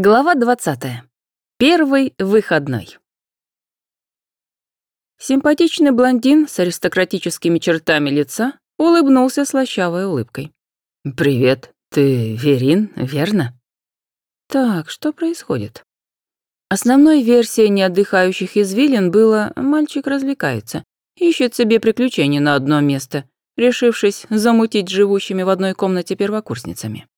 Глава 20. Первый выходной. Симпатичный блондин с аристократическими чертами лица улыбнулся слащавой улыбкой. «Привет, ты Верин, верно?» Так, что происходит? Основной версией неотдыхающих извилин было «мальчик развлекается, ищет себе приключений на одно место», решившись замутить живущими в одной комнате первокурсницами.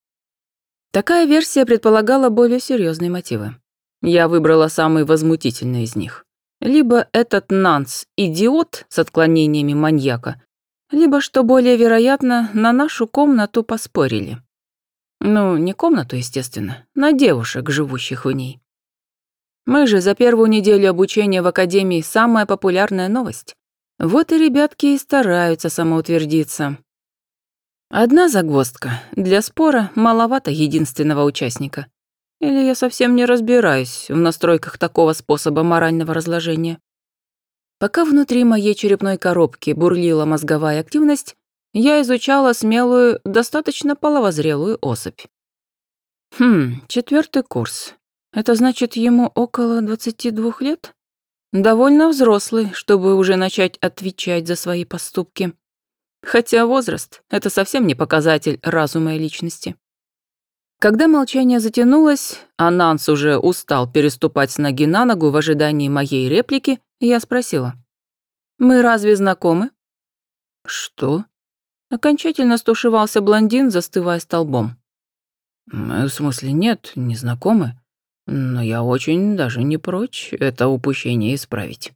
Такая версия предполагала более серьезные мотивы. Я выбрала самый возмутительный из них. Либо этот Нанс – идиот с отклонениями маньяка, либо, что более вероятно, на нашу комнату поспорили. Ну, не комнату, естественно, на девушек, живущих в ней. Мы же за первую неделю обучения в академии самая популярная новость. Вот и ребятки и стараются самоутвердиться. Одна загвоздка. Для спора маловато единственного участника. Или я совсем не разбираюсь в настройках такого способа морального разложения. Пока внутри моей черепной коробки бурлила мозговая активность, я изучала смелую, достаточно половозрелую особь. Хм, четвертый курс. Это значит, ему около 22 лет? Довольно взрослый, чтобы уже начать отвечать за свои поступки. Хотя возраст — это совсем не показатель разума и личности. Когда молчание затянулось, а Нанс уже устал переступать с ноги на ногу в ожидании моей реплики, я спросила. «Мы разве знакомы?» «Что?» Окончательно стушевался блондин, застывая столбом. «В смысле нет, не знакомы. Но я очень даже не прочь это упущение исправить».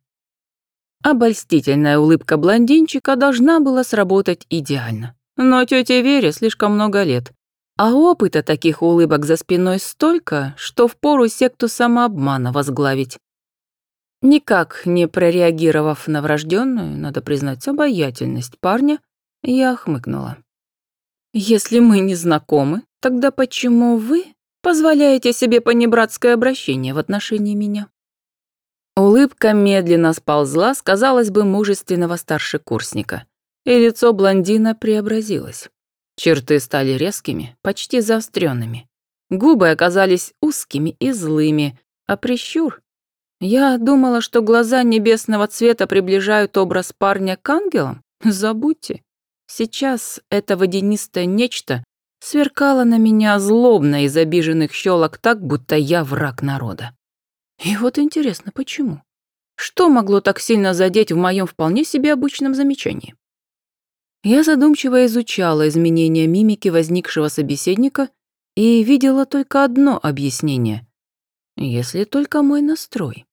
Обольстительная улыбка блондинчика должна была сработать идеально. Но тете Вере слишком много лет. А опыта таких улыбок за спиной столько, что впору секту самообмана возглавить. Никак не прореагировав на врожденную, надо признать, обаятельность парня, я хмыкнула. «Если мы не знакомы, тогда почему вы позволяете себе понебратское обращение в отношении меня?» Улыбка медленно сползла с, казалось бы, мужественного старшекурсника, и лицо блондина преобразилось. Черты стали резкими, почти заостренными. Губы оказались узкими и злыми, а прищур... Я думала, что глаза небесного цвета приближают образ парня к ангелам? Забудьте. Сейчас это водянистое нечто сверкало на меня злобно из обиженных щелок так, будто я враг народа. И вот интересно, почему? Что могло так сильно задеть в моем вполне себе обычном замечании? Я задумчиво изучала изменения мимики возникшего собеседника и видела только одно объяснение. Если только мой настрой.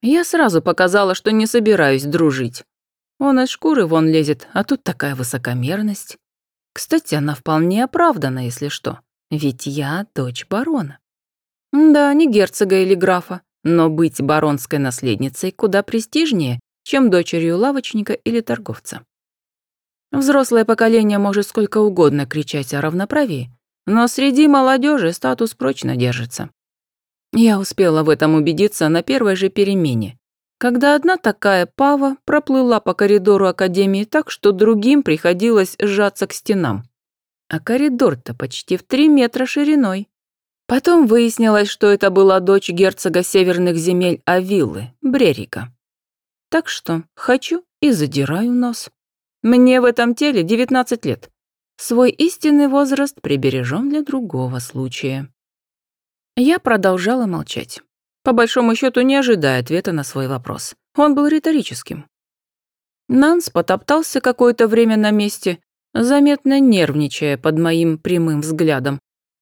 Я сразу показала, что не собираюсь дружить. Он из шкуры вон лезет, а тут такая высокомерность. Кстати, она вполне оправдана, если что. Ведь я дочь барона. Да, не герцога или графа, но быть баронской наследницей куда престижнее, чем дочерью лавочника или торговца. Взрослое поколение может сколько угодно кричать о равноправии, но среди молодежи статус прочно держится. Я успела в этом убедиться на первой же перемене, когда одна такая пава проплыла по коридору академии так, что другим приходилось сжаться к стенам. А коридор-то почти в три метра шириной. Потом выяснилось, что это была дочь герцога северных земель Авиллы, Брерика. Так что хочу и задираю нос. Мне в этом теле 19 лет. Свой истинный возраст прибережем для другого случая. Я продолжала молчать. По большому счету не ожидая ответа на свой вопрос. Он был риторическим. Нанс потоптался какое-то время на месте, заметно нервничая под моим прямым взглядом.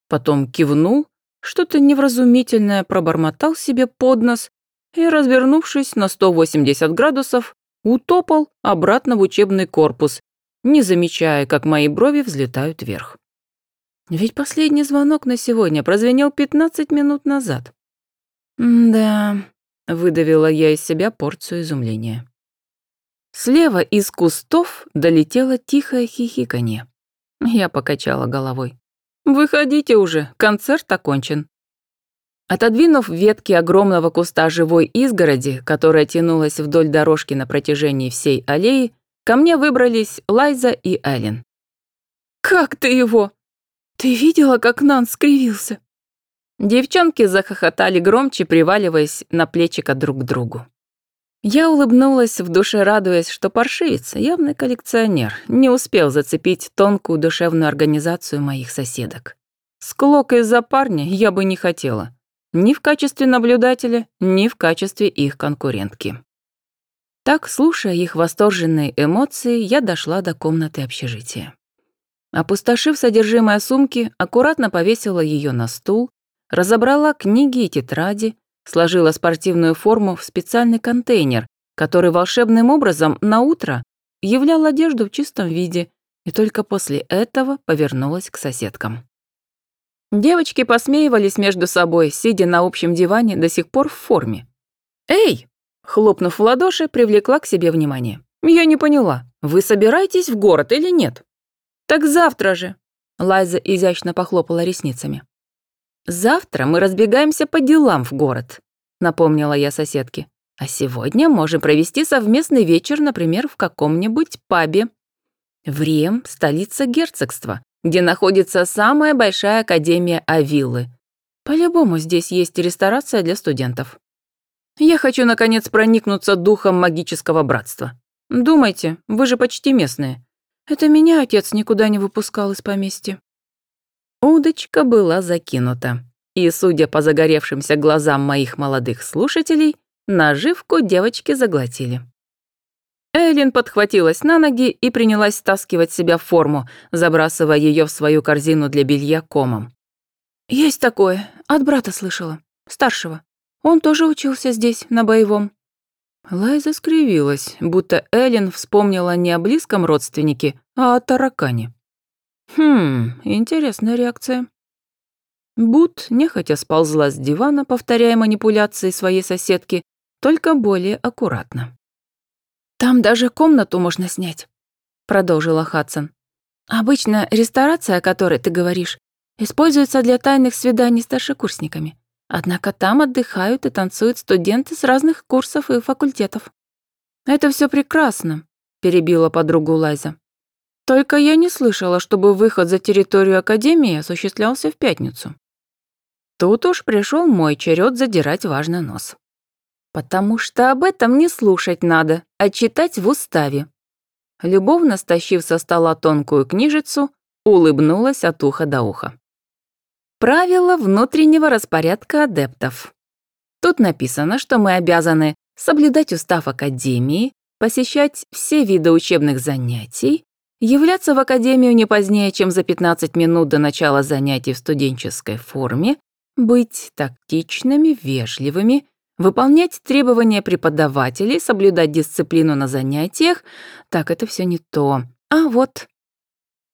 Потом кивнул что-то невразумительное пробормотал себе под нос и, развернувшись на 180 градусов, утопал обратно в учебный корпус, не замечая, как мои брови взлетают вверх. Ведь последний звонок на сегодня прозвенел 15 минут назад. «Да», — выдавила я из себя порцию изумления. Слева из кустов долетело тихое хихиканье. Я покачала головой. «Выходите уже, концерт окончен». Отодвинув ветки огромного куста живой изгороди, которая тянулась вдоль дорожки на протяжении всей аллеи, ко мне выбрались Лайза и Эллен. «Как ты его? Ты видела, как Нан скривился?» Девчонки захохотали громче, приваливаясь на плечико друг к другу. Я улыбнулась, в душе радуясь, что паршивец, явный коллекционер, не успел зацепить тонкую душевную организацию моих соседок. Склок из-за парня я бы не хотела. Ни в качестве наблюдателя, ни в качестве их конкурентки. Так, слушая их восторженные эмоции, я дошла до комнаты общежития. Опустошив содержимое сумки, аккуратно повесила ее на стул, разобрала книги и тетради, сложила спортивную форму в специальный контейнер, который волшебным образом на утро являл одежду в чистом виде, и только после этого повернулась к соседкам. Девочки посмеивались между собой, сидя на общем диване до сих пор в форме. «Эй!» — хлопнув в ладоши, привлекла к себе внимание. «Я не поняла, вы собираетесь в город или нет?» «Так завтра же!» — Лайза изящно похлопала ресницами. «Завтра мы разбегаемся по делам в город», — напомнила я соседке. «А сегодня можем провести совместный вечер, например, в каком-нибудь пабе. Врем — столица герцогства, где находится самая большая академия Авиллы. По-любому здесь есть ресторация для студентов. Я хочу, наконец, проникнуться духом магического братства. Думайте, вы же почти местные. Это меня отец никуда не выпускал из поместья». Удочка была закинута, и, судя по загоревшимся глазам моих молодых слушателей, наживку девочки заглотили. Эллен подхватилась на ноги и принялась стаскивать себя в форму, забрасывая ее в свою корзину для белья комом. «Есть такое, от брата слышала, старшего. Он тоже учился здесь, на боевом». Лайза скривилась, будто Эллен вспомнила не о близком родственнике, а о таракане. Хм, интересная реакция. Бут нехотя сползла с дивана, повторяя манипуляции своей соседки, только более аккуратно. «Там даже комнату можно снять», — продолжила Хадсон. «Обычно ресторация, о которой ты говоришь, используется для тайных свиданий старшекурсниками. Однако там отдыхают и танцуют студенты с разных курсов и факультетов». «Это все прекрасно», — перебила подругу Лайза. Только я не слышала, чтобы выход за территорию Академии осуществлялся в пятницу. Тут уж пришел мой черед задирать важный нос. Потому что об этом не слушать надо, а читать в уставе. Любовно стащив со стола тонкую книжицу, улыбнулась от уха до уха. Правила внутреннего распорядка адептов. Тут написано, что мы обязаны соблюдать устав Академии, посещать все виды учебных занятий, Являться в академию не позднее, чем за 15 минут до начала занятий в студенческой форме, быть тактичными, вежливыми, выполнять требования преподавателей, соблюдать дисциплину на занятиях, так это все не то. А вот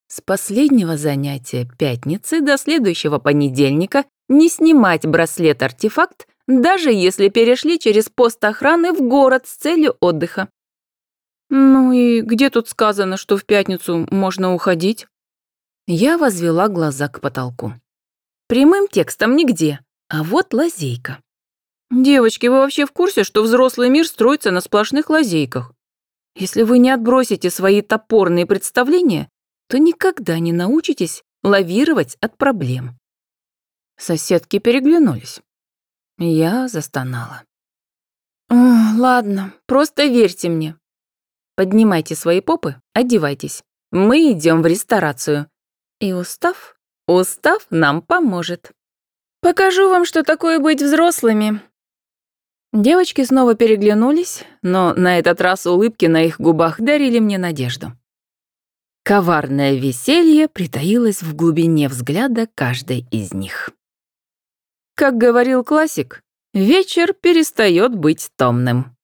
с последнего занятия пятницы до следующего понедельника не снимать браслет-артефакт, даже если перешли через пост охраны в город с целью отдыха. «Ну и где тут сказано, что в пятницу можно уходить?» Я возвела глаза к потолку. Прямым текстом нигде, а вот лазейка. «Девочки, вы вообще в курсе, что взрослый мир строится на сплошных лазейках? Если вы не отбросите свои топорные представления, то никогда не научитесь лавировать от проблем». Соседки переглянулись. Я застонала. «Ладно, просто верьте мне. Поднимайте свои попы, одевайтесь. Мы идем в ресторацию. И устав, устав нам поможет. Покажу вам, что такое быть взрослыми. Девочки снова переглянулись, но на этот раз улыбки на их губах дарили мне надежду. Коварное веселье притаилось в глубине взгляда каждой из них. Как говорил классик, вечер перестает быть томным.